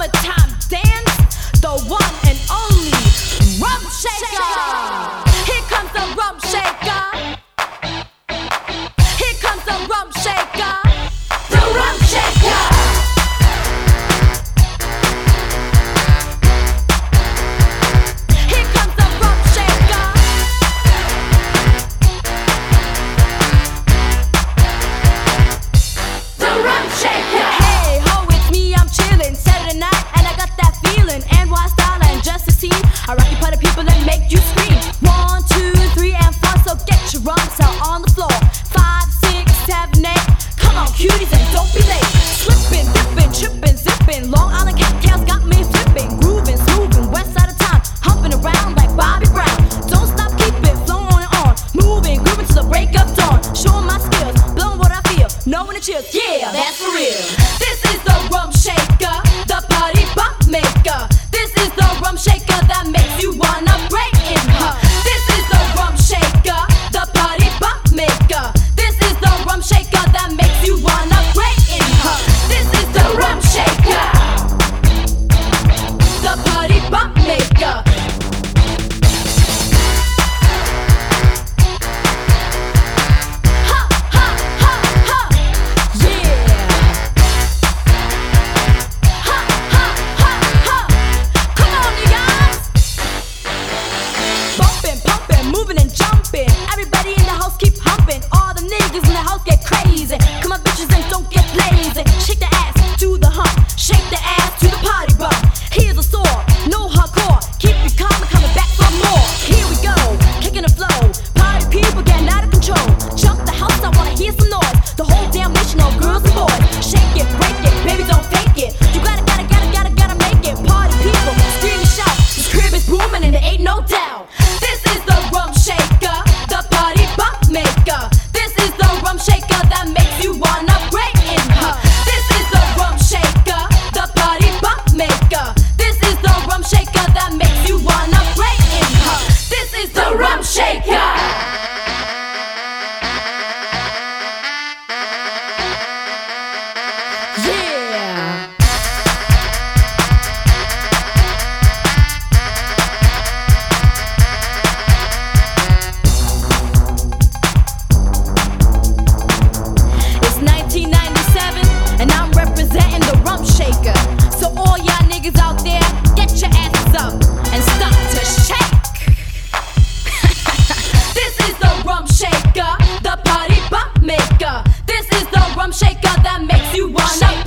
summertime dance, the one. Yeah, that's for real. This is the rum shake. and there ain't no doubt. shaker that makes you wanna